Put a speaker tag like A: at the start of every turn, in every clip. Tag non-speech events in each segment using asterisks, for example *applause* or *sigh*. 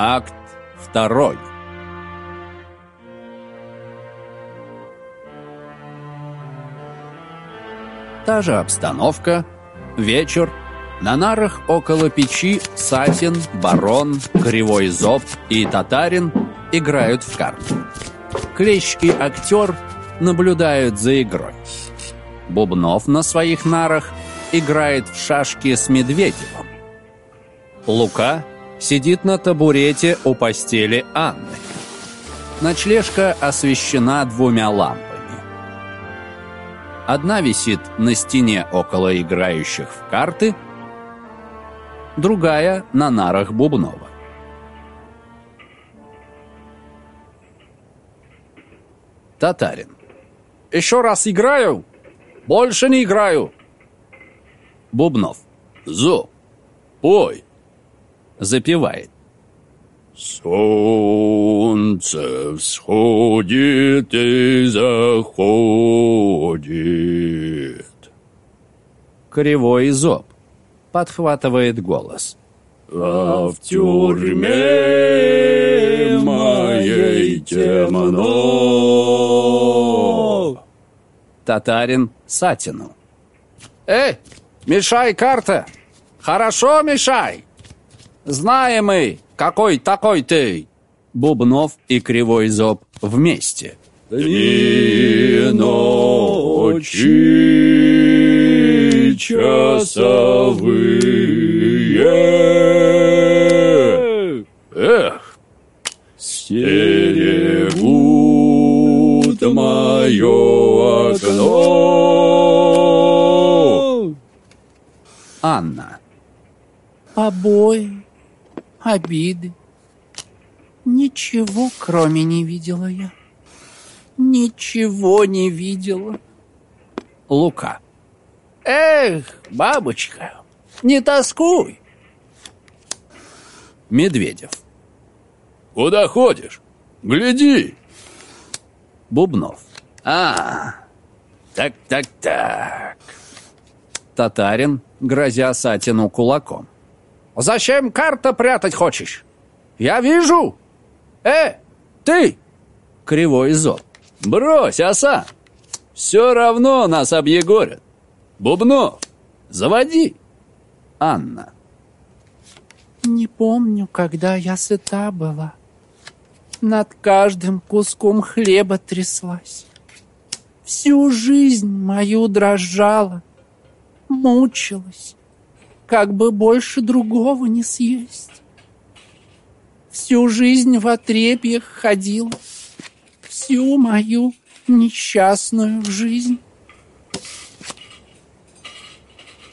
A: Акт второй. Та же обстановка, вечер, на нарах около печи Сатин, Барон, Кривой Зоб и Татарин играют в карты. Клещ и актер наблюдают за игрой. Бубнов на своих нарах играет в шашки с Медведевым. Лука сидит на табурете у постели Анны. Ночлежка освещена двумя лампами. Одна висит на стене около играющих в карты, другая на нарах Бубнова. Татарин.
B: Еще раз играю, больше не играю.
A: Бубнов.
C: Зо, пой.
A: Запевает.
C: Солнце всходит и заходит.
A: Кривой зоб. Подхватывает голос.
C: А в тюрьме моей темно.
A: Татарин Сатину.
B: Эй, мешай карта. Хорошо мешай. Знаем мы, какой такой ты.
A: Бубнов и Кривой Зоб вместе.
C: Дни ночи часовые. Эх, стерегут мое окно.
A: Анна.
D: Побои, обиды. Ничего, кроме не видела я. Ничего не видела.
A: Лука.
B: Эх, бабочка, не тоскуй.
A: Медведев.
C: Куда ходишь? Гляди.
A: Бубнов.
C: А, так, так, так.
A: Татарин, грозя Сатину кулаком.
B: Зачем карта прятать хочешь? Я вижу. Э, ты!
A: Кривой зоб.
C: Брось, оса. Все равно нас объегорят. Бубнов, заводи.
A: Анна.
D: Не помню, когда я сыта была. Над каждым куском хлеба тряслась. Всю жизнь мою дрожала, мучилась, как бы больше другого не съесть. Всю жизнь в отрепьях ходила, всю мою несчастную жизнь.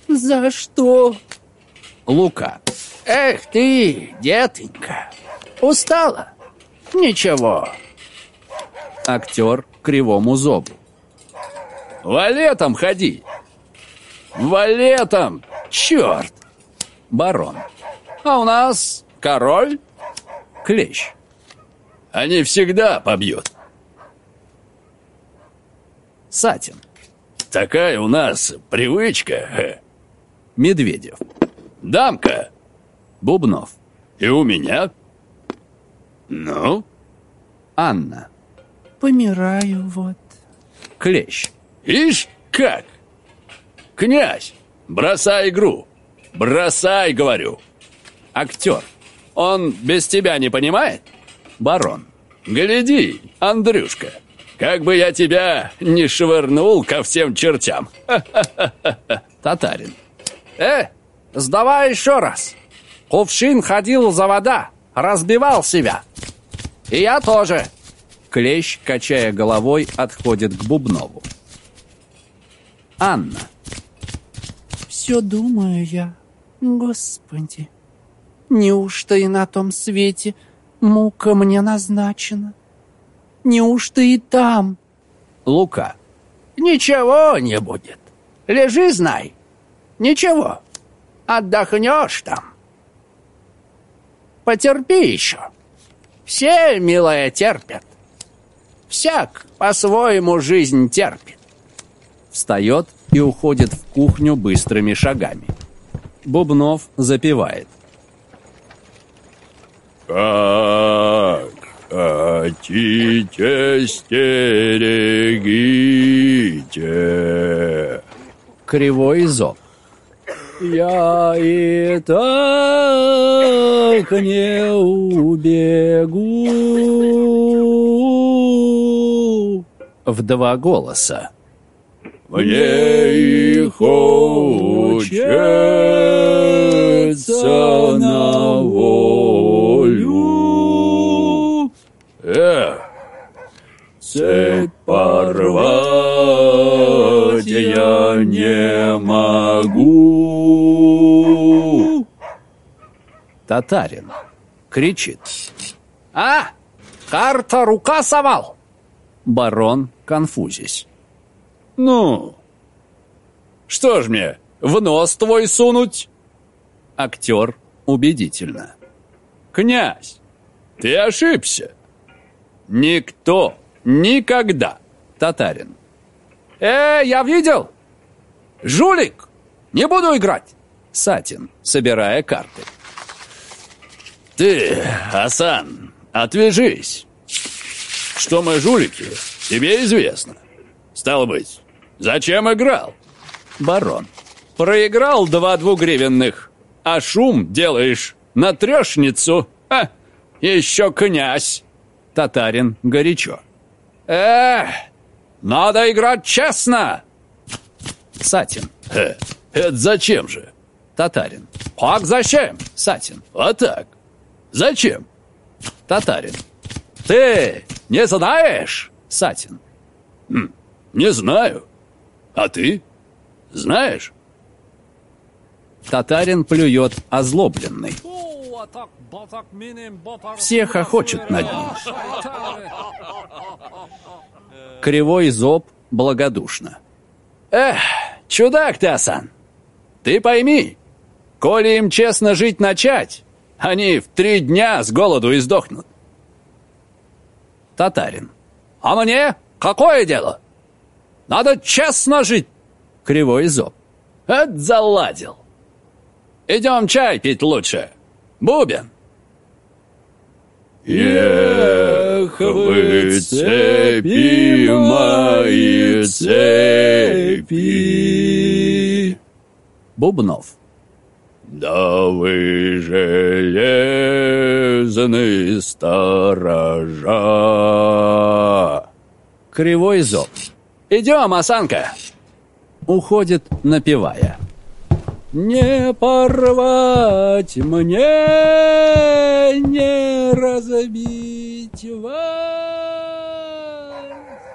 D: За что?
A: Лука.
B: Эх ты, детонька, устала? Ничего.
A: Актер Кривому Зобу.
C: Валетом ходи. Валетом, черт.
A: Барон.
B: А у нас король?
A: Клещ.
C: Они всегда побьют.
A: Сатин.
C: Такая у нас привычка.
A: Медведев.
C: Дамка.
A: Бубнов.
C: И у меня. Ну?
A: Анна.
D: Помираю вот.
A: Клещ.
C: Ишь, как? Князь, бросай игру. Бросай, говорю.
A: Актер.
C: Он без тебя не понимает?
A: Барон.
C: Гляди, Андрюшка, как бы я тебя не швырнул ко всем чертям. *laughs*
A: Татарин.
B: Э, сдавай еще раз. Кувшин ходил за вода, разбивал себя. И я тоже.
A: Клещ, качая головой, отходит к Бубнову. Анна.
D: Все думаю я, Господи, неужто и на том свете мука мне назначена? Неужто и там?
A: Лука.
B: Ничего не будет. Лежи, знай. Ничего. Отдохнешь там. Потерпи еще. Все, милая, терпят. Всяк по-своему жизнь терпит.
A: Встает и уходит в кухню быстрыми шагами. Бубнов запевает.
C: Как хотите, стерегите.
A: Кривой зоб.
B: Я и так не убегу.
A: В два голоса.
C: Мне и хочется на волю. Эх, цепь порвать я не могу.
A: Татарин. Кричит.
B: А? Карта рука совал?
A: Барон, конфузясь.
C: Ну, что ж мне, в нос твой сунуть?
A: Актер убедительно.
C: Князь, ты ошибся. Никто никогда.
A: Татарин.
B: Э, я видел. Жулик, не буду играть.
A: Сатин, собирая карты.
C: Ты, Асан, отвяжись. Что мы жулики, тебе известно. Стало быть, зачем играл?
A: Барон.
C: Проиграл два двугривенных, а шум делаешь на трешницу. А, еще князь.
A: Татарин горячо.
B: Э, надо играть честно.
A: Сатин.
C: Э, это зачем же?
A: Татарин.
B: Как зачем?
A: Сатин.
C: А так, зачем?
A: Татарин.
B: Ты не знаешь?
A: Сатин.
C: Не знаю. А ты? Знаешь?
A: Татарин плюет озлобленный. Все хохочут над ним. Кривой зоб благодушно.
B: Эх, чудак ты, Асан. Ты пойми, коли им честно жить начать, они в три дня с голоду издохнут.
A: Татарин.
B: А мне какое дело? Надо честно жить.
A: Кривой зоб.
B: Это заладил. Идем чай пить лучше. Бубен.
C: Эх, вы цепи мои, цепи.
A: Бубнов.
C: Да вы железный сторожа.
A: Кривой зоб.
B: Идем, осанка.
A: Уходит, напевая.
B: Не порвать мне, не разбить вас.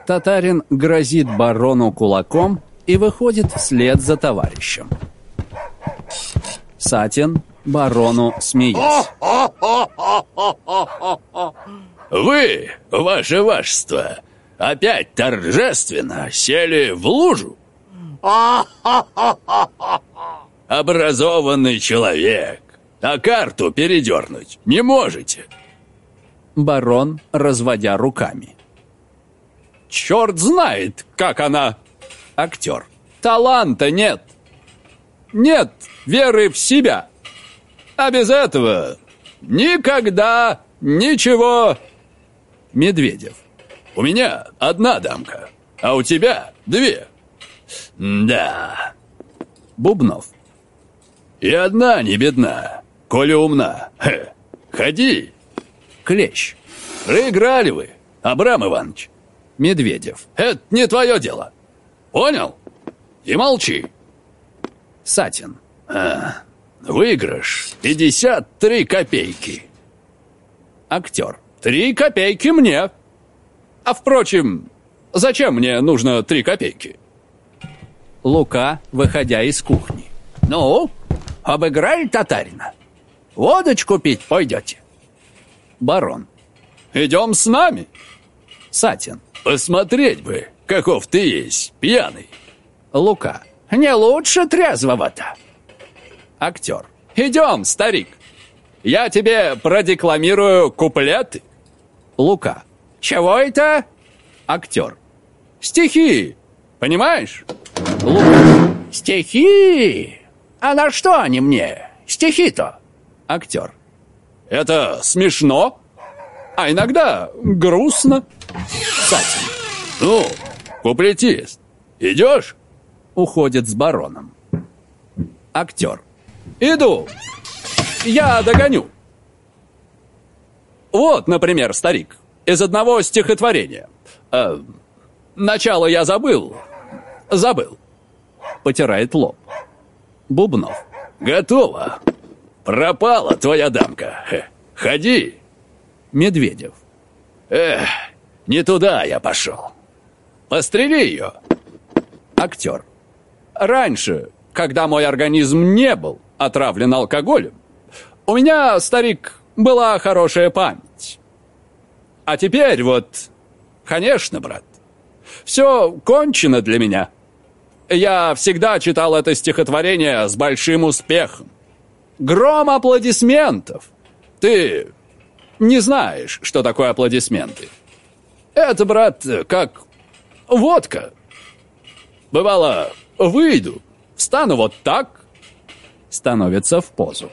A: Татарин грозит барону кулаком и выходит вслед за товарищем. Сатин барону смеясь.
C: Вы, ваше вашество, опять торжественно сели в лужу? Образованный человек, а карту передернуть не можете.
A: Барон, разводя руками.
B: Черт знает, как она.
A: Актер.
B: Таланта нет. Нет веры в себя. А без этого никогда ничего.
A: Медведев.
C: У меня одна дамка, а у тебя две. Да,
A: Бубнов.
C: и одна не бедна, коли умна. Хе. Ходи,
A: Клещ.
C: проиграли вы, Абрам Иванович.
A: Медведев.
C: Это не твое дело. Понял? И молчи.
A: Сатин.
C: Выигрыш 53 копейки.
A: Актер.
B: Три копейки мне. А впрочем, зачем мне нужно три копейки?
A: Лука, выходя из кухни.
B: Ну, обыграли татарина. Водочку пить пойдете.
A: Барон.
B: Идем с нами.
A: Сатин.
C: Посмотреть бы, каков ты есть, пьяный.
A: Лука.
B: Не лучше трезвого-то.
A: Актер.
B: Идем, старик. Я тебе продекламирую куплеты.
A: Лука.
B: Чего это?
A: Актер.
B: Стихи. Понимаешь?
A: Лука.
B: Стихи? А на что они мне? Стихи-то?
A: Актер.
B: Это смешно, а иногда грустно.
C: Сатин. Ну, куплетист, идешь?
A: Уходит с бароном. Актер.
B: Иду. Я догоню. Вот, например, старик, из одного стихотворения. Э, начало я забыл. Забыл.
A: Потирает лоб. Бубнов.
C: Готово. Пропала твоя дамка. Ходи.
A: Медведев.
C: Эх, не туда я пошел. Пострели ее.
B: Актер. Раньше, когда мой организм не был отравлен алкоголем, у меня, старик, была хорошая память. А теперь вот, конечно, брат, все кончено для меня. Я всегда читал это стихотворение с большим успехом. Гром аплодисментов. Ты не знаешь, что такое аплодисменты. Это, брат, как водка. Бывало, выйду, встану вот так,
A: становится в позу.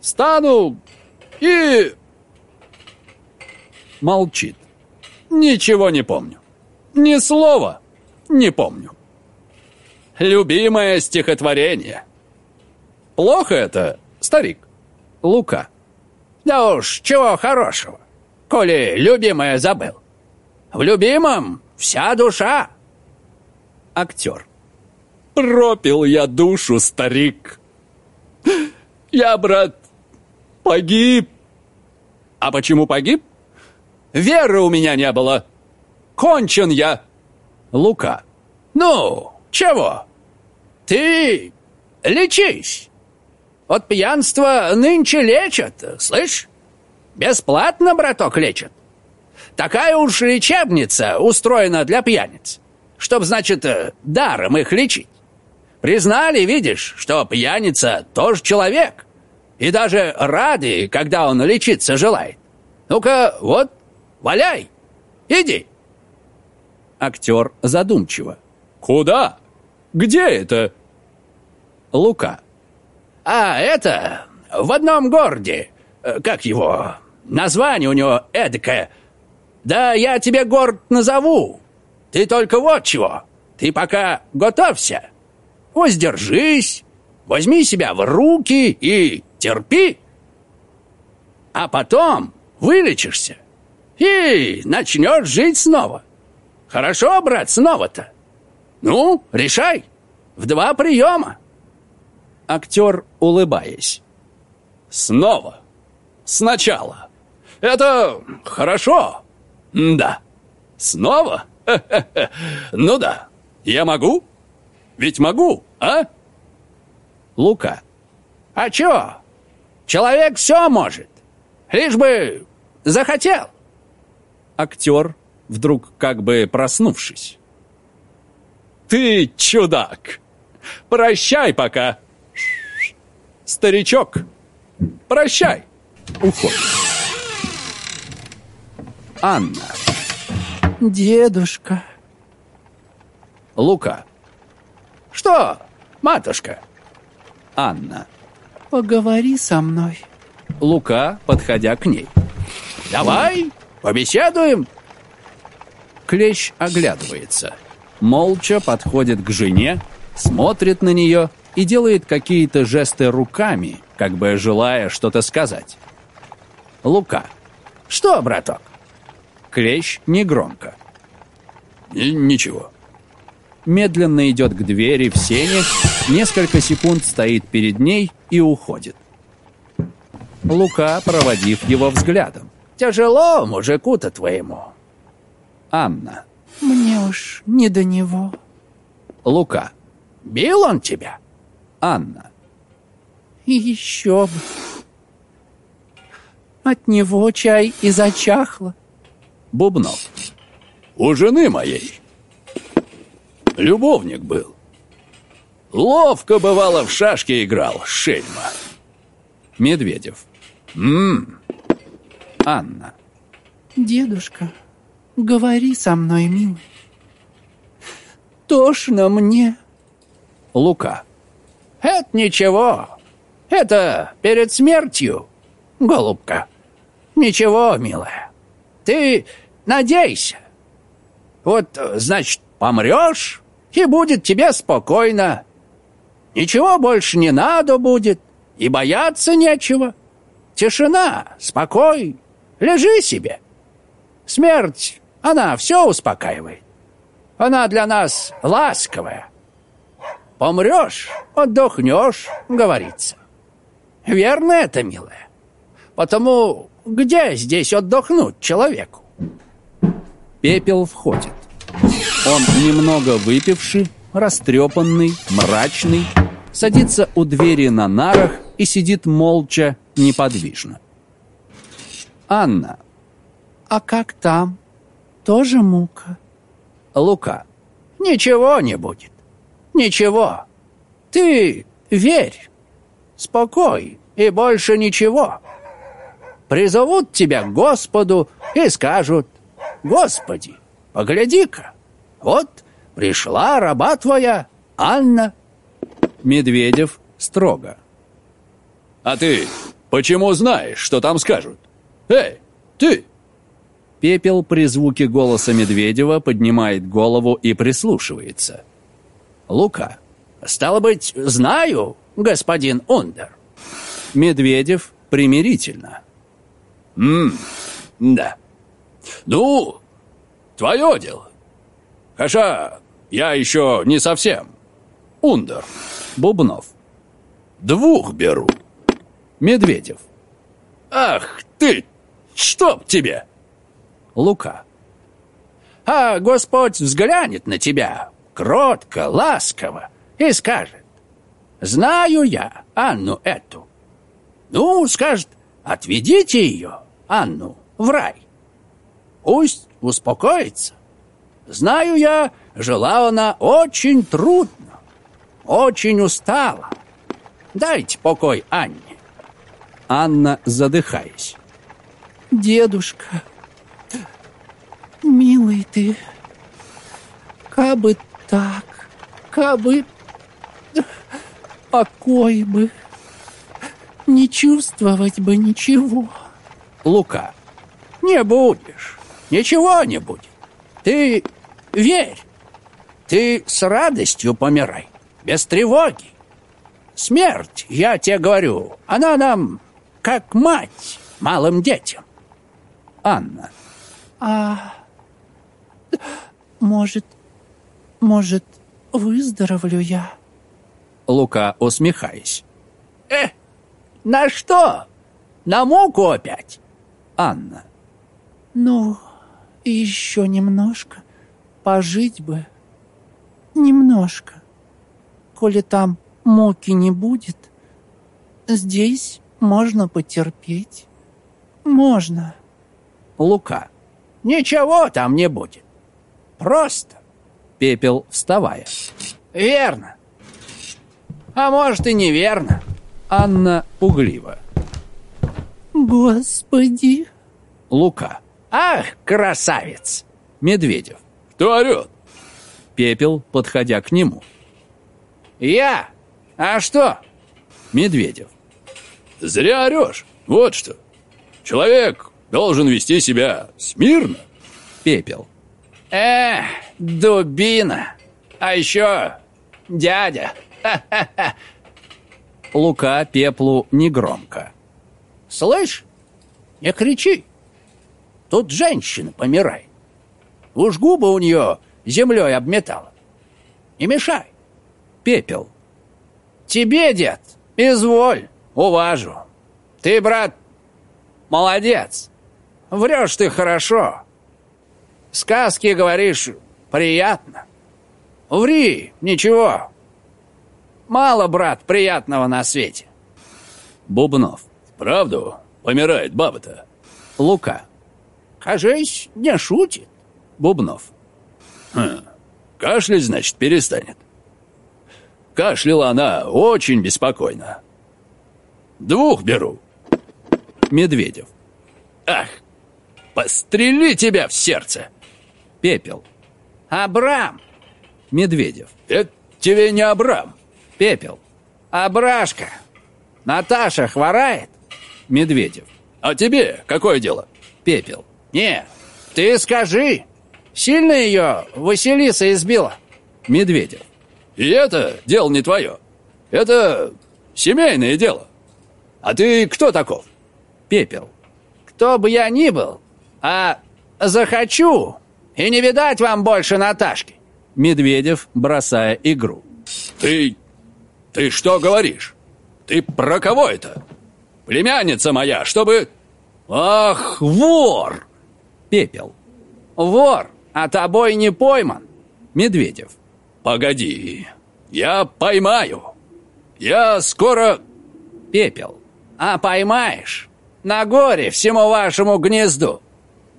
B: Стану и...
A: Молчит.
B: Ничего не помню. Ни слова не помню. Любимое стихотворение. Плохо это, старик?
A: Лука.
D: Да уж, чего хорошего, коли любимое забыл. В любимом вся душа.
A: Актер.
B: Пропил я душу, старик. Я, брат, погиб. А почему погиб? Веры у меня не было. Кончен я.
A: Лука.
D: Ну, чего? Ты лечись. От пьянства нынче лечат, слышь? Бесплатно, браток, лечат. Такая уж лечебница устроена для пьяниц. Чтоб, значит, даром их лечить. Признали, видишь, что пьяница тоже человек. И даже рады, когда он лечиться желает. Ну-ка, вот, валяй, иди.
A: Актер задумчиво.
B: Куда? Где это?
A: Лука.
D: А это в одном городе. Как его? Название у него эдакое. Да я тебе город назову. Ты только вот чего. Ты пока готовься. Воздержись, возьми себя в руки и терпи. А потом вылечишься и начнешь жить снова. Хорошо, брат, снова-то? Ну, решай. В два приема.
A: Актер, улыбаясь.
B: Снова. Сначала. Это хорошо. Да. Снова? *laughs* Ну да. Я могу? Ведь могу, а?
A: Лука.
D: А чё? Человек все может. Лишь бы захотел.
A: Актер, вдруг как бы проснувшись.
B: Ты чудак. Прощай пока. Старичок. Прощай.
A: Уходит. Анна.
D: Дедушка.
A: Лука.
D: Что, матушка?
A: Анна.
D: Поговори со мной.
A: Лука, подходя к ней.
D: Давай, побеседуем.
A: Клещ оглядывается. Молча подходит к жене, смотрит на нее и делает какие-то жесты руками, как бы желая что-то сказать. Лука.
D: Что, браток?
A: Клещ негромко.
C: Ничего.
A: Медленно идет к двери в сене, несколько секунд стоит перед ней и уходит. Лука, проводив его взглядом.
D: Тяжело мужику-то твоему.
A: Анна.
D: Мне уж не до него.
A: Лука.
D: Бил он тебя?
A: Анна.
D: Еще бы. От него чай и зачахло.
A: Бубнов.
C: У жены моей любовник был. Ловко, бывало, в шашки играл, шельма.
A: Медведев.
C: Ммм,
A: Анна.
D: Дедушка, говори со мной, милый. Тошно мне.
A: Лука.
D: Это ничего. Это перед смертью, голубка. Ничего, милая, ты надейся. Вот, значит, помрешь, и будет тебе спокойно. Ничего больше не надо будет, и бояться нечего. Тишина, спокой, лежи себе. Смерть, она все успокаивает. Она для нас ласковая. Помрешь, отдохнешь, говорится. Верно это, милая? Потому где здесь отдохнуть человеку?
A: Пепел входит. Он немного выпивший, растрепанный, мрачный, садится у двери на нарах и сидит молча, неподвижно. Анна.
E: А как там? Тоже мука?
D: Лука. Ничего не будет. Ничего. Ты верь. Спокой и больше ничего. Призовут тебя к Господу и скажут, «Господи, погляди-ка, вот пришла раба твоя, Анна».
A: Медведев строго.
B: «А ты почему знаешь, что там скажут? Эй, ты!»
A: Пепел при звуке голоса Медведева поднимает голову и прислушивается.
D: Лука. «Стало быть, знаю, господин Ундер».
A: Медведев примирительно.
B: «М, да. Ну, твое дело. Хотя я еще не совсем. Ундер.
A: Бубнов.
B: Двух беру.
A: Медведев.
B: Ах ты, чтоб тебе!»
A: Лука.
D: А Господь взглянет на тебя кротко, ласково и скажет, «Знаю я Анну эту». Ну, скажет, отведите ее, Анну, в рай. Пусть успокоится. Знаю я, жила она очень трудно, очень устала. Дайте покой Анне.
A: Анна, задыхаясь.
E: Дедушка, милый ты, кабы так, кабы покой бы, не чувствовать бы ничего.
D: Лука, не будешь, ничего не будет. Ты верь, ты с радостью помирай, без тревоги. Смерть, я тебе говорю, она нам как мать малым детям.
A: Анна.
E: А может, может, выздоровлю я?
A: Лука, усмехаясь.
D: Э, на что? На муку опять?
A: Анна.
E: Ну, еще немножко. Пожить бы. Немножко. Коли там муки не будет, здесь можно потерпеть. Можно.
A: Лука.
D: Ничего там не будет. Просто.
A: Пепел, вставая.
D: Верно. А может и неверно.
A: Анна пугливо.
E: Господи.
A: Лука.
D: Ах, красавец.
A: Медведев.
B: Кто орет?
A: Пепел, подходя к нему.
D: Я? А что?
A: Медведев.
B: Зря орешь. Вот что. Человек должен вести себя смирно.
A: Пепел.
D: Эх, дубина. А еще дядя. Ха-ха-ха. *laughs*
A: Лука Пеплу негромко.
D: Слышь, не кричи. Тут женщина помирает. Уж губы у нее землей обметала. Не мешай.
A: Пепел.
D: Тебе, дед, изволь, уважу. Ты, брат, молодец. Врешь ты хорошо. Сказки, говоришь, приятно. Ври, ничего. Мало, брат, приятного на свете.
A: Бубнов.
B: Правду помирает баба-то.
A: Лука.
D: Кажись, не шутит.
A: Бубнов.
B: Хм. Кашлять, значит, перестанет. Кашляла она очень беспокойно. Двух беру.
A: Медведев.
B: Ах, пострели тебя в сердце.
A: Пепел.
D: Абрам,
A: Медведев.
B: Это тебе не Абрам.
A: Пепел.
D: Абрашка. Наташа хворает?
A: Медведев.
C: А тебе какое дело?
D: Пепел. Не, ты скажи, сильно ее Василиса избила?
A: Медведев.
C: И это дело не твое. Это семейное дело. А ты кто таков?
A: Пепел.
D: Кто бы я ни был, а захочу, и не видать вам больше Наташки.
A: Медведев, бросая игру.
C: Ты... ты что говоришь? Ты про кого это? Племянница моя, чтобы... Ах, вор!
A: Пепел.
D: Вор, а тобой не пойман.
A: Медведев.
C: Погоди, я поймаю. Я скоро...
D: Пепел. А поймаешь? На горе всему вашему гнезду.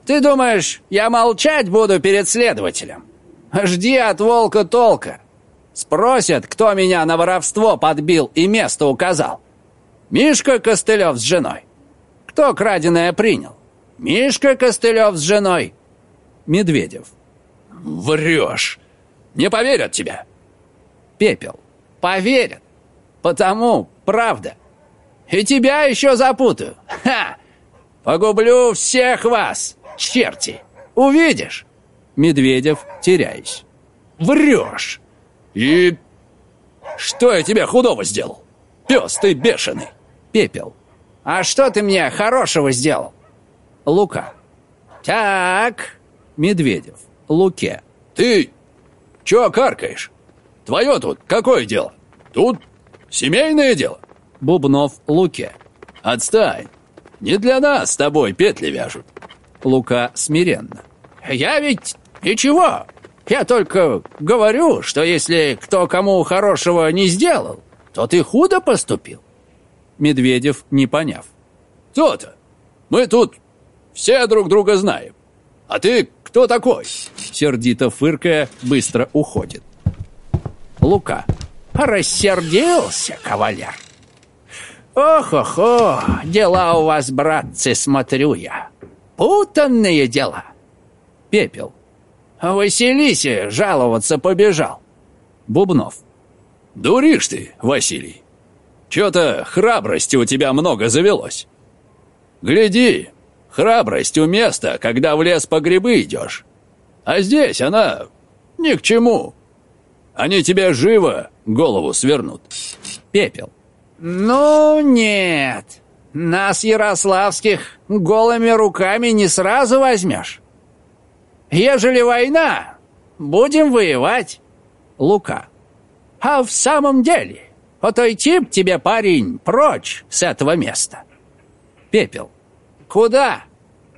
D: Ты думаешь, я молчать буду перед следователем? Жди от волка толка. Спросят, кто меня на воровство подбил и место указал. Мишка Костылев с женой. Кто краденое принял? Мишка Костылев с женой.
A: Медведев.
C: Врешь. Не поверят тебе.
D: Пепел. Поверят. Потому правда. И тебя еще запутаю. Ха! Погублю всех вас, черти. Увидишь.
A: Медведев, теряясь.
C: Врешь. И что я тебе худого сделал? Пес ты бешеный.
A: Пепел.
D: А что ты мне хорошего сделал?
A: Лука.
D: Так.
A: Медведев. Луке.
C: Ты чё каркаешь? Твое тут какое дело? Тут семейное дело.
A: Бубнов Луке.
C: Отстань. Не для нас с тобой петли вяжут.
A: Лука смиренно.
D: Я ведь ничего. Я только говорю, что если кто кому хорошего не сделал, то ты худо поступил.
A: Медведев, не поняв.
C: То-то. Мы тут все друг друга знаем. А ты кто такой?
A: Сердито фыркая, быстро уходит.
D: Лука. Рассердился, кавалер. Ох-охо, дела у вас, братцы, смотрю я. Путанные дела.
A: Пепел.
D: Василисе жаловаться побежал.
A: Бубнов.
C: Дуришь ты, Василий. Чё-то храбрости у тебя много завелось. Гляди, храбрость у места, когда в лес по грибы идешь. А здесь она ни к чему. Они тебе живо голову свернут.
A: Пепел.
D: Ну, нет. Нас, ярославских, голыми руками не сразу возьмешь. Ежели война, будем воевать.
A: Лука.
D: А в самом деле, отойти б тебе, парень, прочь с этого места.
A: Пепел.
D: Куда?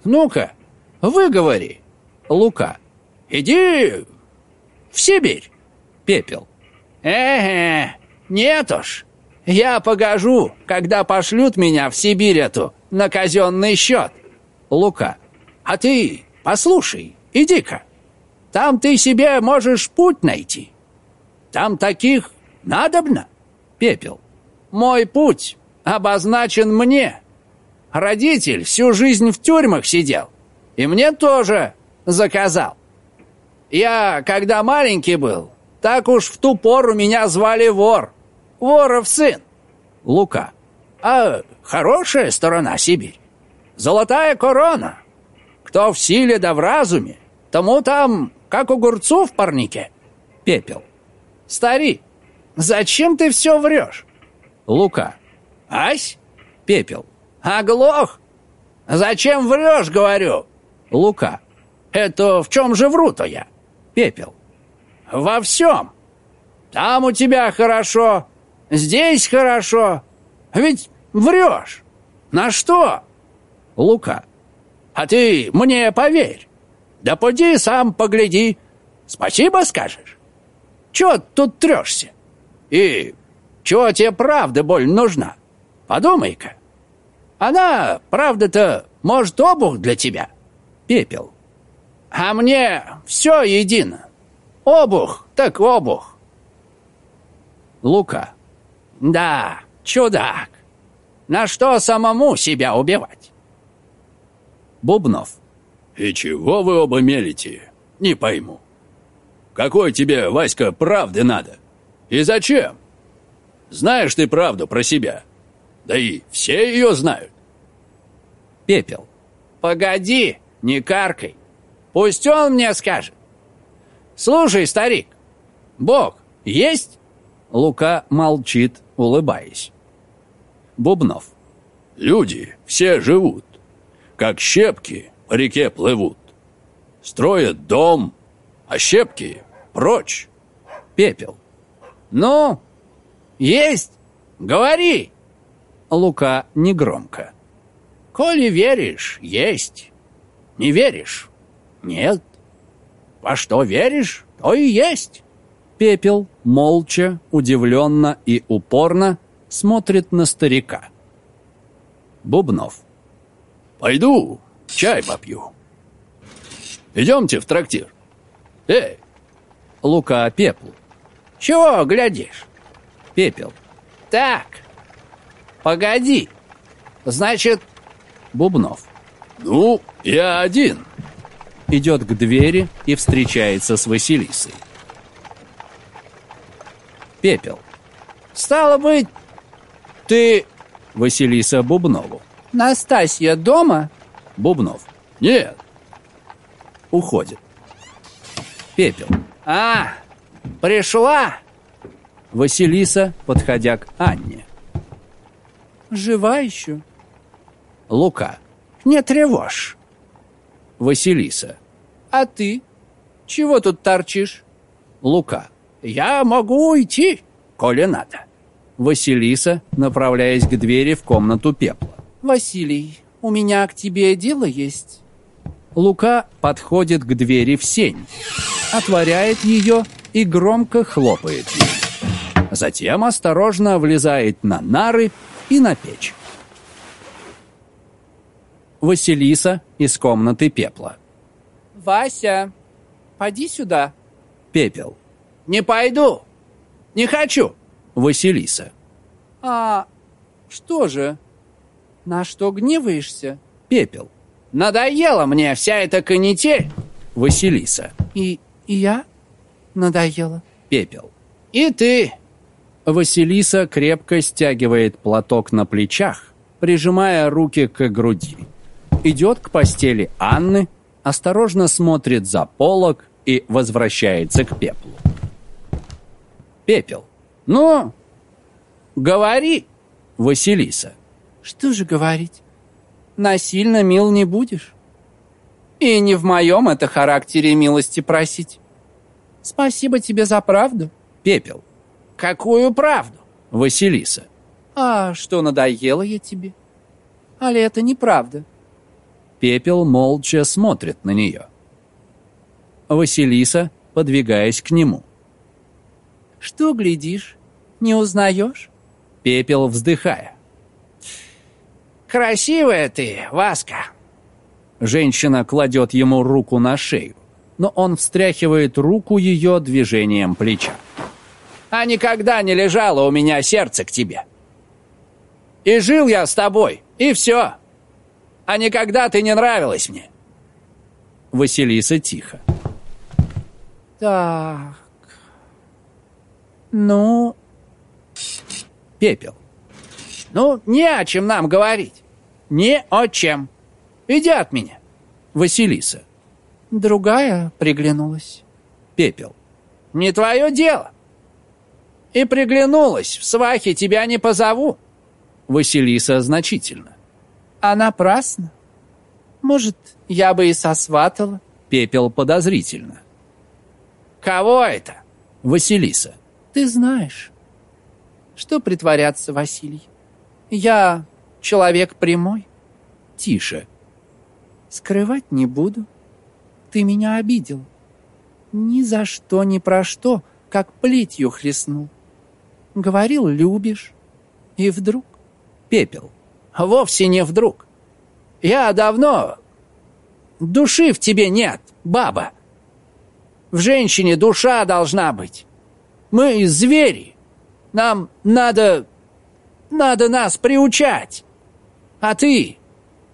D: Ну-ка, выговори.
A: Лука.
D: Иди в Сибирь.
A: Пепел.
D: Э-э, нет уж. Я погожу, когда пошлют меня в Сибирь эту на казенный счет.
A: Лука.
D: А ты послушай, иди-ка. Там ты себе можешь путь найти. Там таких надобно.
A: Пепел.
D: Мой путь обозначен мне. Родитель всю жизнь в тюрьмах сидел. И мне тоже заказал. Я, когда маленький был, так уж в ту пору меня звали вор. Воров сын.
A: Лука.
D: А хорошая сторона Сибирь. Золотая корона. Кто в силе да в разуме, тому там, как огурцу в парнике.
A: Пепел.
D: Старик, зачем ты все врешь?
A: Лука.
D: Ась?
A: Пепел.
D: Оглох? Зачем врешь, говорю?
A: Лука.
D: Это в чем же вру-то я?
A: Пепел.
D: Во всем. Там у тебя хорошо, здесь хорошо. Ведь врешь. На что?
A: Лука.
D: А ты мне поверь. Да поди сам погляди. Спасибо скажешь. Чего тут трешься? И чего тебе правда боль нужна? Подумай-ка. Она, правда-то, может, обух для тебя?
A: Пепел.
D: А мне все едино. Обух так обух.
A: Лука.
D: Да, чудак. На что самому себя убивать?
A: Бубнов.
C: И чего вы оба мелите? Не пойму. Какой тебе, Васька, правды надо? И зачем? Знаешь ты правду про себя. Да и все ее знают.
A: Пепел.
D: Погоди, не каркай. Пусть он мне скажет. Слушай, старик, Бог есть?
A: Лука молчит, улыбаясь. Бубнов.
C: Люди все живут, как щепки по реке плывут. Строят дом, а щепки прочь.
A: Пепел.
D: Ну, есть, говори.
A: Лука негромко.
D: Коли веришь, есть. Не веришь, нет. Во что веришь, то и есть.
A: Пепел молча, удивленно и упорно смотрит на старика. Бубнов.
C: Пойду, чай попью. Идемте в трактир. Эй!
A: Лука Пеплу.
D: Чего глядишь?
A: Пепел.
D: Так, погоди. Значит,
A: Бубнов.
C: Ну, я один.
A: Идет к двери и встречается с Василисой. Пепел.
D: стало быть, ты...
A: Василиса Бубнову.
E: Настасья дома?
A: Бубнов.
C: Нет.
A: Уходит. Пепел.
D: А, пришла?
A: Василиса, подходя к Анне.
E: Жива еще?
A: Лука.
D: Не тревожь.
A: Василиса.
E: А ты? Чего тут торчишь?
A: Лука.
D: Я могу уйти, коли надо.
A: Василиса, направляясь к двери в комнату пепла.
E: Василий, у меня к тебе дело есть.
A: Лука подходит к двери в сень, отворяет ее и громко хлопает ей. Затем осторожно влезает на нары и на печь. Василиса из комнаты пепла.
E: Вася, поди сюда.
A: Пепел.
D: Не пойду. Не хочу.
A: Василиса.
E: А что же? На что гневаешься?
A: Пепел.
D: Надоела мне вся эта канитель.
A: Василиса.
E: И, и я? Надоело.
A: Пепел.
D: И ты.
A: Василиса крепко стягивает платок на плечах, прижимая руки к груди. Идет к постели Анны, осторожно смотрит за полок и возвращается к пеплу. Пепел.
D: Ну, говори.
A: Василиса.
E: Что же говорить? Насильно мил не будешь. И не в моем это характере милости просить. Спасибо тебе за правду.
A: Пепел.
D: Какую правду?
A: Василиса.
E: А что, надоело я тебе? Али это неправда?
A: Пепел молча смотрит на нее. Василиса, подвигаясь к нему.
E: Что глядишь? Не узнаешь?
A: Пепел, вздыхая.
D: Красивая ты, Васка.
A: Женщина кладет ему руку на шею, но он встряхивает руку ее движением плеча.
D: А никогда не лежало у меня сердце к тебе. И жил я с тобой, и все. А никогда ты не нравилась мне.
A: Василиса тихо.
E: Так. Ну,
A: Пепел.
D: Ну, не о чем нам говорить. Не о чем. Иди от меня.
A: Василиса.
E: другая приглянулась.
A: Пепел.
D: Не твое дело. И приглянулась, в свахе тебя не позову.
A: Василиса значительно.
E: А напрасно. Может, я бы и сосватала.
A: Пепел подозрительно.
D: Кого это?
A: Василиса.
E: Ты знаешь. Что притворяться, Василий? Я человек прямой.
A: Тише.
E: Скрывать не буду. Ты меня обидел. Ни за что, ни про что, как плетью хлестнул. Говорил, любишь. И вдруг...
A: Пепел.
D: Вовсе не вдруг. Я давно... Души в тебе нет, баба. В женщине душа должна быть. Мы звери. Нам надо... Надо нас приучать. А ты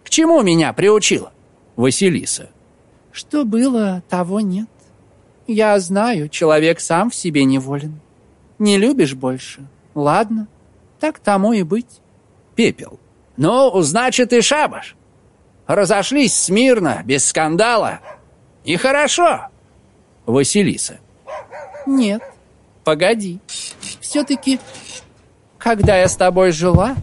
D: к чему меня приучила?
A: Василиса.
E: Что было, того нет. Я знаю, человек сам в себе неволен. Не любишь больше? Ладно, так тому и быть.
A: Пепел.
D: Ну, значит, и шабаш. разошлись смирно, без скандала. И хорошо.
C: Василиса.
E: Нет, погоди. Все-таки, когда я с тобой жила,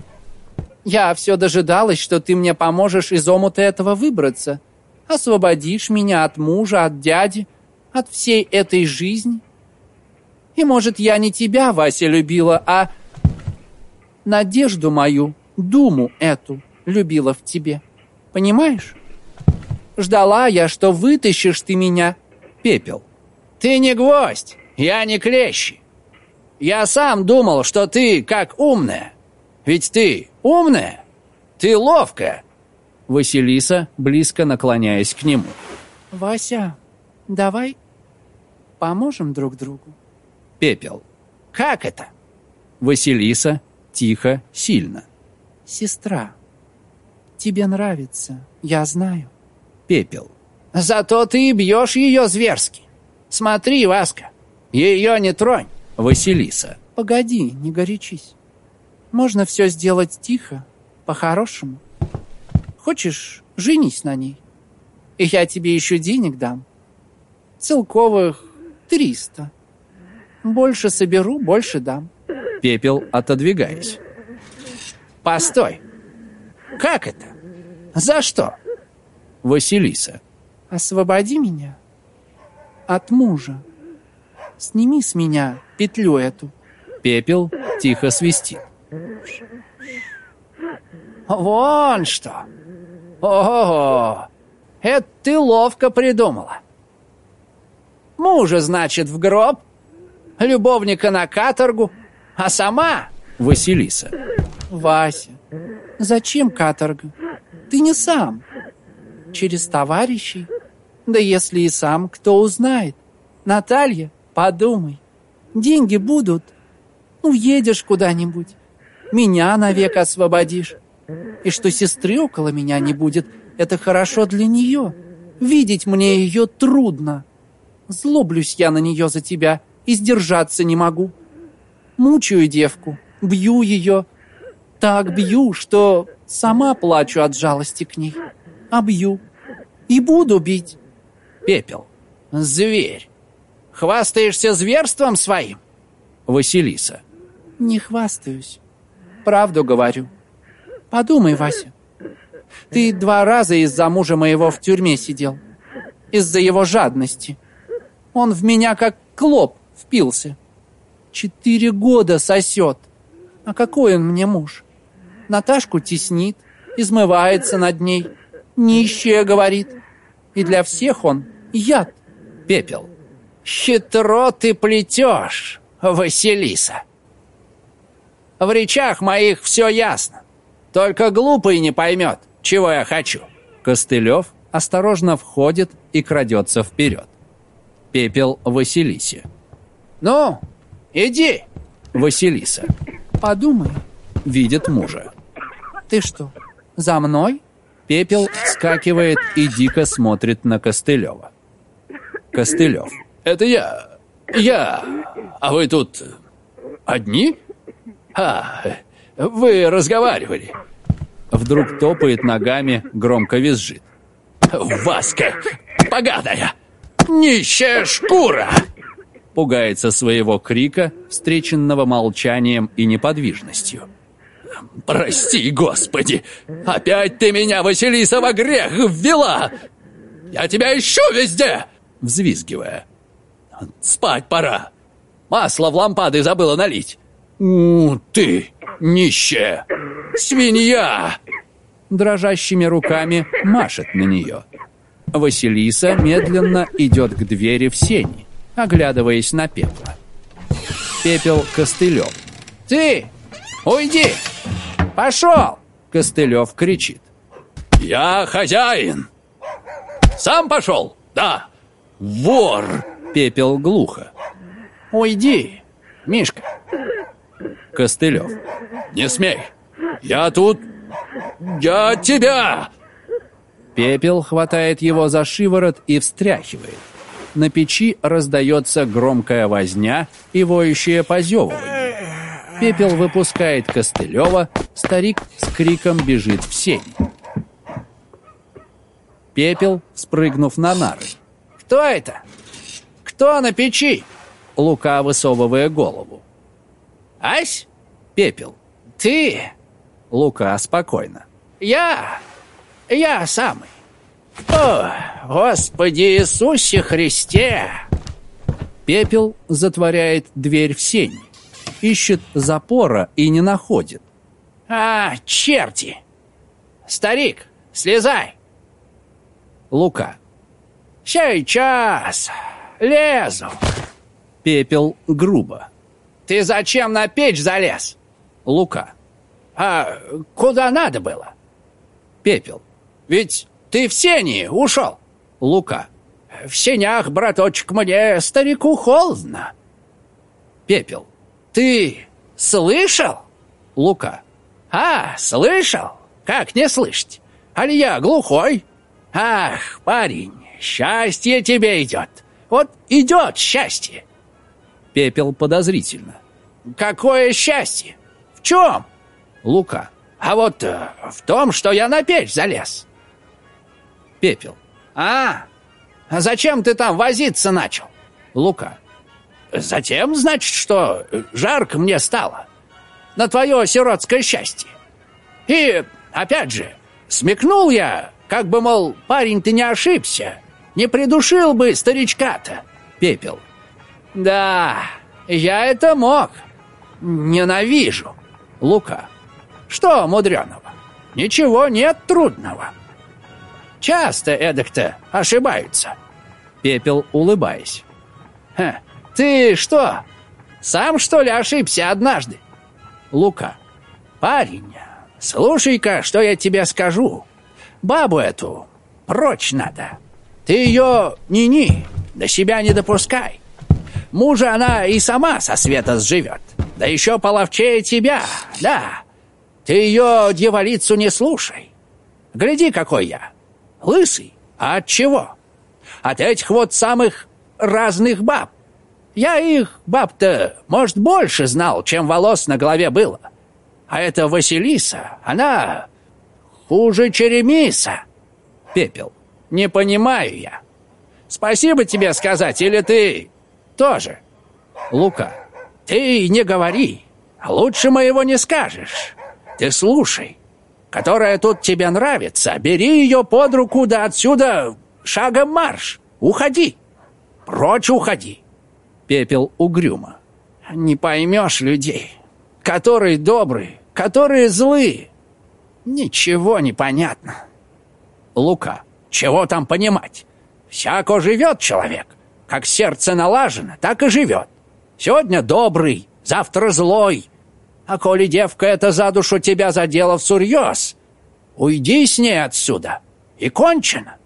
E: я все дожидалась, что ты мне поможешь из омута этого выбраться. Освободишь меня от мужа, от дяди, от всей этой жизни. И, может, я не тебя, Вася, любила, а надежду мою, думу эту любила в тебе. Понимаешь? Ждала я, что вытащишь ты меня.
C: Пепел.
D: Ты не гвоздь, я не клещи. Я сам думал, что ты как умная. Ведь ты умная, ты ловкая.
C: Василиса, близко наклоняясь к нему.
E: Вася, давай поможем друг другу.
C: Пепел.
D: Как это?
C: Василиса, тихо, сильно.
E: Сестра, тебе нравится, я знаю.
C: Пепел.
D: Зато ты бьешь ее зверски. Смотри, Васка, ее не тронь.
C: Василиса.
E: Погоди, не горячись. Можно все сделать тихо, по-хорошему. Хочешь, женись на ней. И я тебе еще денег дам. Целковых триста. Больше соберу, больше дам.
C: Пепел, отодвигаясь.
D: Постой. Как это? За что?
C: Василиса.
E: Освободи меня от мужа. Сними с меня петлю эту.
C: Пепел тихо свистит.
D: Вон что! Ого! Это ты ловко придумала. Мужа, значит, в гроб, любовника на каторгу, а сама...
C: Василиса.
E: Вася, зачем каторга? Ты не сам. Через товарищей. Да если и сам, кто узнает? Наталья, подумай. Деньги будут. Уедешь куда-нибудь. Меня навек освободишь. И что сестры около меня не будет, это хорошо для нее. Видеть мне ее трудно. Злоблюсь я на нее за тебя и сдержаться не могу. Мучаю девку, бью ее. Так бью, что сама плачу от жалости к ней. А бью. И буду бить.
D: Пепел. Зверь. Хвастаешься зверством своим?
C: Василиса.
E: Не хвастаюсь. Правду говорю. Подумай, Вася. Ты два раза из-за мужа моего в тюрьме сидел. Из-за его жадности. Он в меня как клоп впился. Четыре года сосет. А какой он мне муж? Наташку теснит, измывается над ней. Нищая, говорит. И для всех он яд.
C: Пепел.
D: Хитро ты плетешь, Василиса. В речах моих все ясно. Только глупый не поймет, чего я хочу.
C: Костылев осторожно входит и крадется вперед. Пепел Василисе.
D: Ну, иди.
C: Василиса.
E: Подумай.
C: Видит мужа.
E: Ты что, за мной?
C: Пепел вскакивает и дико смотрит на Костылева. Костылев.
B: Это я. Я. А вы тут одни? А, вы разговаривали.
C: Вдруг топает ногами, громко визжит.
B: Васка, поганая, нищая шкура!
C: Пугается своего крика, встреченного молчанием и неподвижностью.
B: Прости, Господи! Опять ты меня, Василиса, во грех ввела! Я тебя ищу везде!
C: Взвизгивая.
B: Спать пора. Масло в лампады забыла налить. У, ты, нищая! Свинья!
C: Дрожащими руками машет на нее. Василиса медленно идет к двери в сени, оглядываясь на пепла. Пепел Костылев.
D: Ты, уйди! Пошел!
C: Костылев кричит.
B: Я хозяин! Сам пошел? Да. Вор!
C: Пепел глухо.
D: Уйди, Мишка.
C: Костылев.
B: Не смей! Я тут... Я тебя!
C: Пепел хватает его за шиворот и встряхивает. На печи раздается громкая возня и воющее позевывание. Пепел выпускает Костылева, старик с криком бежит в сень.
A: Пепел, спрыгнув на нары.
D: «Кто это? Кто на печи?»
A: Лука, высовывая голову.
D: «Ась?»
A: Пепел.
D: «Ты?»
A: Лука спокойно.
D: «Я? Я самый. О, Господи Иисусе Христе!»
A: Пепел затворяет дверь в сень. Ищет запора и не находит.
D: «А, черти! Старик, слезай!»
A: Лука.
D: «Сейчас! Лезу!»
A: Пепел грубо.
D: «Ты зачем на печь залез?»
A: Лука.
D: «А куда надо было?»
A: Пепел.
D: «Ведь ты в сени ушел!»
A: Лука.
D: «В сенях, браточек, мне, старику, холодно!»
A: Пепел.
D: «Ты слышал?»
A: Лука.
D: «А, слышал? Как не слышать? Аль я глухой?» «Ах, парень, счастье тебе идет! Вот идет счастье!»
A: Пепел подозрительно.
D: «Какое счастье? В чем?»
A: Лука.
D: «А вот э, в том, что я на печь залез».
A: Пепел.
D: «А, а зачем ты там возиться начал?»
A: Лука.
D: «Затем, значит, что жарко мне стало. На твое сиротское счастье. И, опять же, смекнул я, как бы, мол, парень ты не ошибся, не придушил бы старичка-то».
A: Пепел.
D: «Да, я это мог. Ненавижу».
A: Лука.
D: «Что мудреного? Ничего нет трудного. Часто эдак-то ошибаются».
A: Пепел, улыбаясь.
D: Ха, «Ты что, сам, что ли, ошибся однажды?»
A: Лука.
D: «Парень, слушай-ка, что я тебе скажу. Бабу эту прочь надо. Ты ее ни-ни, до себя не допускай. Мужа она и сама со света сживет. Да еще половчее тебя, да. Ты ее, дьяволицу, не слушай. Гляди, какой я. Лысый. А от чего? От этих вот самых разных баб. Я их, баб-то, может, больше знал, чем волос на голове было. А эта Василиса, она хуже Черемиса.
A: Пепел.
D: Не понимаю я. Спасибо тебе сказать, или ты тоже?
A: Лука.
D: Ты не говори. Лучше моего не скажешь. Ты слушай. Которая тут тебе нравится, бери ее под руку, да отсюда шагом марш. Уходи. Прочь уходи.
A: Пепел угрюмо.
D: Не поймешь людей. Которые добрые, которые злые. Ничего не понятно.
A: Лука.
D: Чего там понимать? Всяко живет человек. Как сердце налажено, так и живет. Сегодня добрый, завтра злой. А коли девка эта за душу тебя задела всерьез, уйди с ней отсюда. И кончено.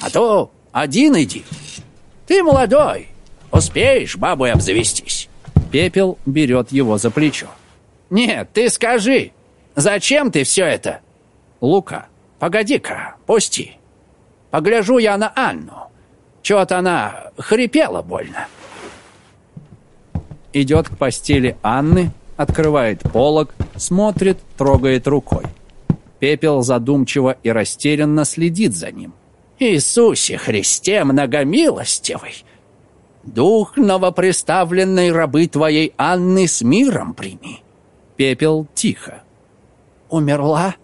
D: А то один иди. Ты молодой, успеешь бабой обзавестись.
A: Пепел берет его за плечо.
D: Нет, ты скажи, зачем ты все это?
A: Лука.
D: Погоди-ка, пусти. Погляжу я на Анну. Чего-то она хрипела больно.
A: Идет к постели Анны, открывает полог, смотрит, трогает рукой. Пепел задумчиво и растерянно следит за ним.
D: Иисусе Христе многомилостивый, дух новоприставленной рабы твоей Анны с миром прими.
A: Пепел тихо.
D: Умерла?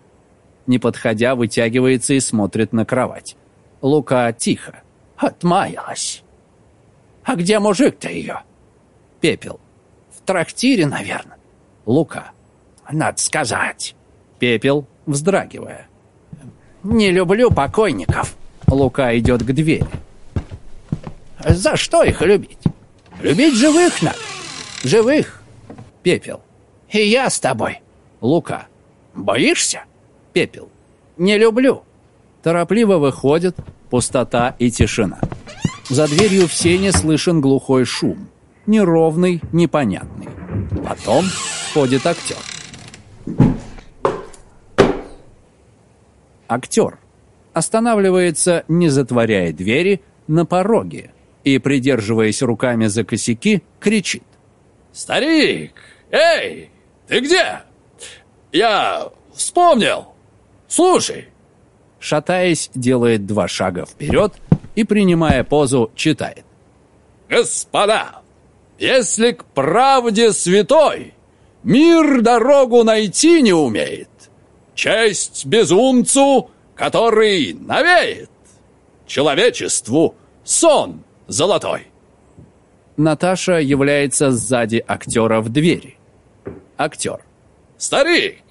A: Не подходя, вытягивается и смотрит на кровать. Лука тихо.
D: Отмаялась. А где мужик-то ее?
A: Пепел.
D: В трактире, наверное.
A: Лука.
D: Надо сказать.
A: Пепел, вздрагивая.
D: Не люблю покойников.
A: Лука идет к двери.
D: За что их любить? Любить живых надо. Живых.
A: Пепел.
D: И я с тобой.
A: Лука.
D: Боишься?
A: Пепел.
D: Не люблю.
A: Торопливо выходит, пустота и тишина. За дверью в сене слышен глухой шум. Неровный, непонятный. Потом входит актер. Актер останавливается, не затворяя двери, на пороге и, придерживаясь руками за косяки, кричит.
C: «Старик! Эй! Ты где? Я вспомнил! Слушай,
A: Шатаясь, делает два шага вперед и, принимая позу, читает.
B: «Господа, если к правде святой мир дорогу найти не умеет, честь безумцу, который навеет человечеству сон золотой».
A: Наташа является сзади актера в двери. Актер.
B: «Старик,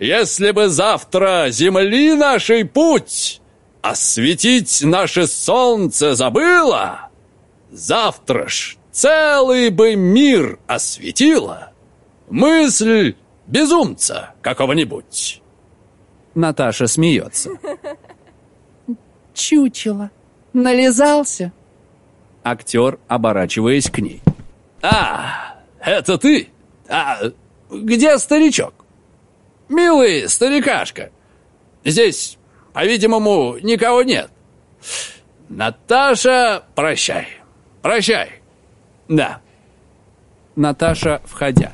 B: если бы завтра земли нашей путь осветить наше солнце забыло, завтра ж целый бы мир осветила мысль безумца какого-нибудь».
A: Наташа смеется.
E: Чучело. Нализался.
A: Актер, оборачиваясь к ней.
B: «А, это ты? А где старичок?» «Милый старикашка, здесь, по-видимому, никого нет. Наташа, прощай, прощай, да».
A: Наташа, входя.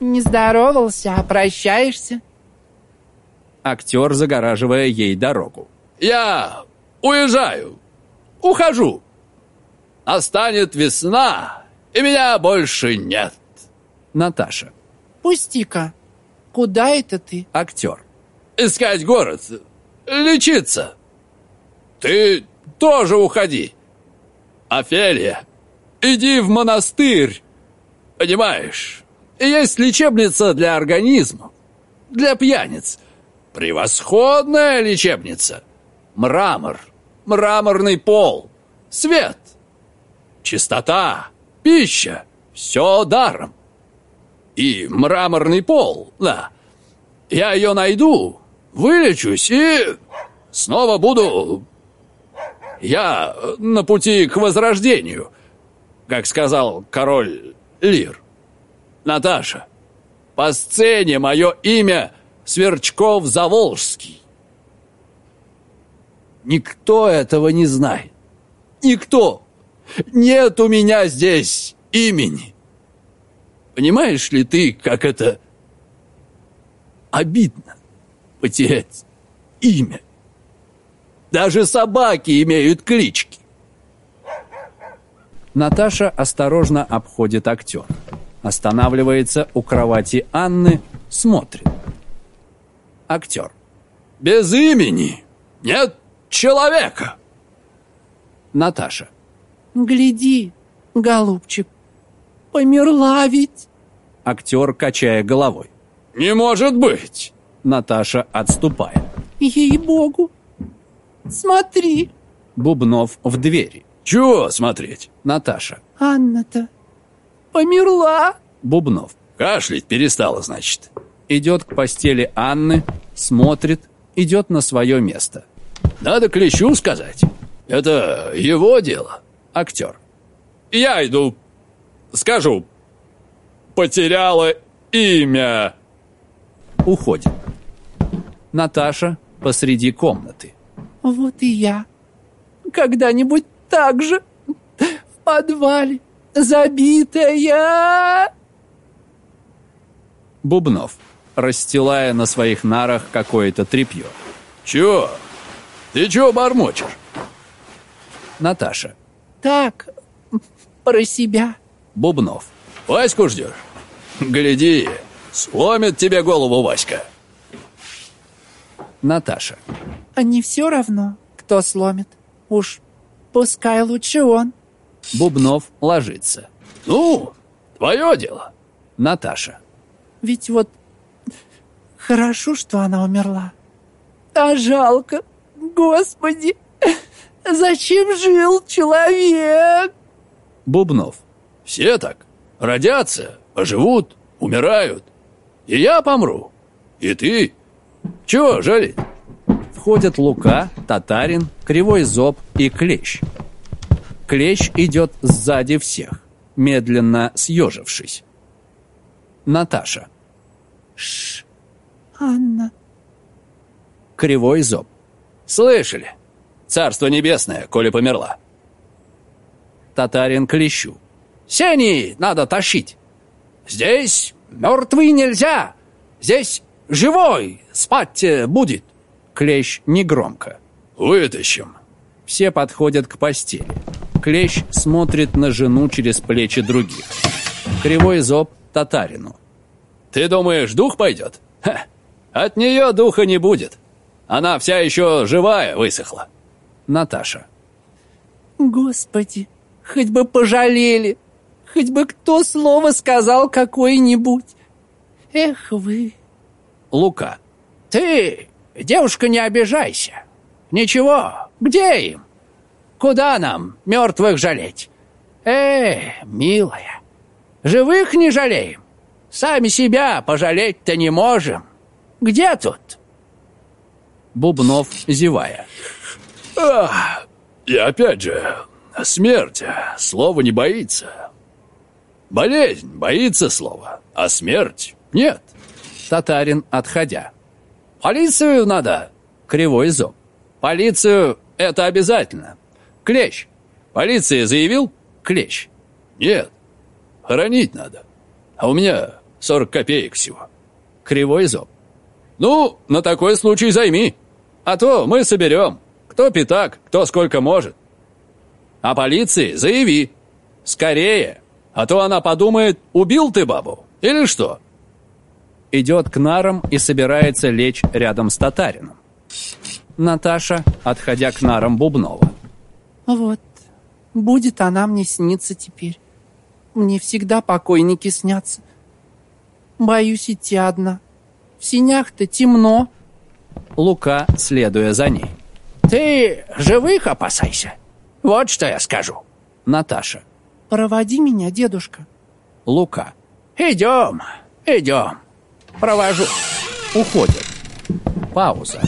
E: Не здоровался, а прощаешься?
A: Актер, загораживая ей дорогу.
B: «Я уезжаю, ухожу. Настанет весна, и меня больше нет».
A: Наташа.
E: Пусти-ка. Куда это ты?
A: Актер.
B: искать город, лечиться. Ты тоже уходи. Офелия, иди в монастырь. Понимаешь, есть лечебница для организма, для пьяниц. Превосходная лечебница. Мрамор, мраморный пол, свет, чистота, пища, все даром. И мраморный пол, да. Я ее найду, вылечусь и снова буду... Я на пути к возрождению, как сказал король Лир. Наташа, по сцене мое имя Сверчков-Заволжский. Никто этого не знает. Никто. Нет у меня здесь имени. Понимаешь ли ты, как это обидно потерять имя? Даже собаки имеют клички.
A: Наташа осторожно обходит актера. Останавливается у кровати Анны, смотрит. Актер.
B: Без имени нет человека.
A: Наташа.
E: Гляди, голубчик, померла ведь.
A: Актер, качая головой.
B: Не может быть.
A: Наташа, отступая.
E: Ей-богу. Смотри.
A: Бубнов в двери.
B: Чего смотреть?
A: Наташа.
E: Анна-то померла.
A: Бубнов.
B: Кашлять перестала, значит.
A: Идет к постели Анны, смотрит, идет на свое место.
B: Надо Клещу сказать. Это его дело.
A: Актер.
B: Я иду. Скажу. Потеряла имя.
A: Уходит. Наташа посреди комнаты.
E: Вот и я. Когда-нибудь так же в подвале, забитая.
A: Бубнов, расстилая на своих нарах какое-то тряпье.
B: Чё? Ты чё бормочешь?
A: Наташа.
E: Так, про себя.
A: Бубнов.
B: Ваську ждешь? Гляди, сломит тебе голову Васька.
A: Наташа.
E: А не все равно, кто сломит. Уж пускай лучше он.
A: Бубнов ложится.
B: Ну, твое дело.
A: Наташа.
E: Ведь вот хорошо, что она умерла. А жалко, Господи, зачем жил человек?
A: Бубнов.
B: Все так. Родятся, поживут, умирают. И я помру. И ты. Чего жалеть?
A: Входят Лука, Татарин, Кривой Зоб и Клещ. Клещ идет сзади всех, медленно съежившись. Наташа.
E: Шш, Анна.
A: Кривой Зоб.
B: Слышали? Царство небесное, коли померла.
A: Татарин Клещу.
D: Сени надо тащить. Здесь мертвый нельзя. Здесь живой спать э, будет.
A: Клещ негромко.
C: «Вытащим».
A: Все подходят к постели. Клещ смотрит на жену через плечи других. Кривой зоб татарину.
B: «Ты думаешь, дух пойдет? Ха, от нее духа не будет. Она вся еще живая высохла».
A: Наташа.
E: Господи, хоть бы пожалели, хоть бы кто слово сказал какое-нибудь. Эх вы.
A: Лука.
D: Ты, девушка, не обижайся. Ничего, где им? Куда нам мертвых жалеть? Эй, милая, живых не жалеем. Сами себя пожалеть-то не можем. Где тут?
A: Бубнов, зевая.
C: Ах, и опять же, смерть, слово не боится. Болезнь боится слова, а смерть нет.
A: Татарин, отходя.
B: Полицию надо.
A: Кривой зоб.
B: Полицию — это обязательно. Клещ, полиции заявил?
A: Клещ.
C: Нет, хоронить надо. А у меня 40 копеек всего.
A: Кривой зоб.
B: Ну, на такой случай займи. А то мы соберем. Кто пятак, кто сколько может. А полиции заяви. Скорее. А то она подумает, убил ты бабу. Или что?
A: Идет к нарам и собирается лечь рядом с татарином. Наташа, отходя к нарам Бубнова.
E: Вот, будет она мне сниться теперь. Мне всегда покойники снятся. Боюсь идти одна. В синях-то темно.
A: Лука, следуя за ней.
D: Ты живых опасайся. Вот что я скажу.
A: Наташа.
E: Проводи меня, дедушка.
A: Лука.
D: Идем, идем. Провожу.
A: Уходят. Пауза.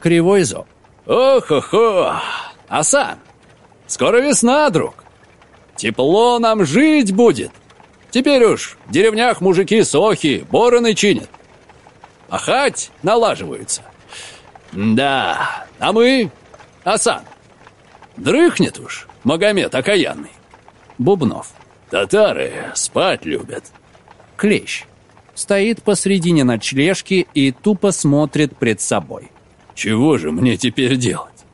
A: Кривой зоб.
B: Ох-охо! Асан, скоро весна, друг. Тепло нам жить будет. Теперь уж в деревнях мужики сохи, бороны чинят. А хать налаживаются. Да, а мы... Асан, дрыхнет уж Магомед окаянный.
A: Бубнов.
C: Татары спать любят.
A: Клещ. Стоит посредине ночлежки и тупо смотрит пред собой.
C: Чего же мне теперь делать?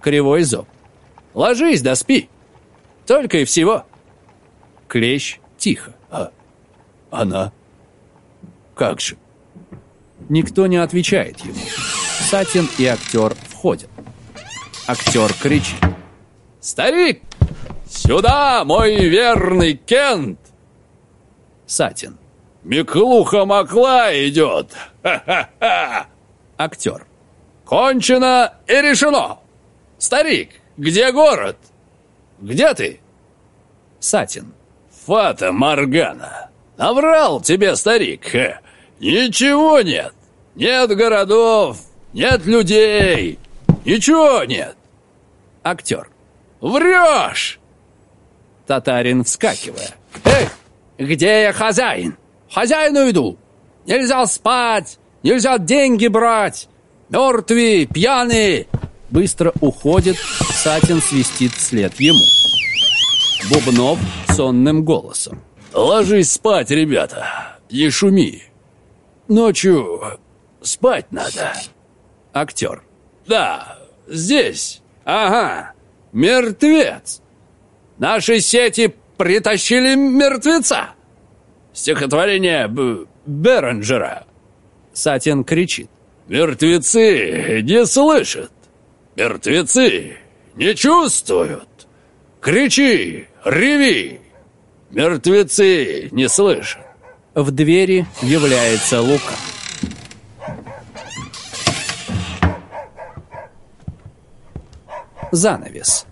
A: Кривой зоб.
B: Ложись да спи. Только и всего.
A: Клещ тихо.
C: А она? Как же?
A: Никто не отвечает ему. Сатин и актер входят. Актер кричит.
B: «Старик! Сюда, мой верный Кент!»
A: Сатин.
C: Миклуха Макла идет! Ха-ха-ха!
A: Актер.
B: «Кончено и решено! Старик, где город? Где ты?»
A: Сатин.
C: Фата Моргана! Наврал тебе старик! Ничего нет! Нет городов, нет людей! Ничего нет!
A: Актер.
B: «Врешь!»
A: Татарин, вскакивая.
D: Эй, где я хозяин? Хозяину иду. Нельзя спать, нельзя деньги брать. Мертвые, пьяные.
A: Быстро уходит, Сатин свистит вслед ему. Бубнов сонным голосом.
C: Ложись спать, ребята, не шуми. Ночью спать надо.
A: Актер.
B: «Да, здесь. Ага, мертвец. Наши сети притащили мертвеца. Стихотворение Б Беренджера».
A: Сатин кричит.
C: Мертвецы не слышат. Мертвецы не чувствуют. Кричи, реви. Мертвецы не слышат.
A: В двери является Лука. Занавес.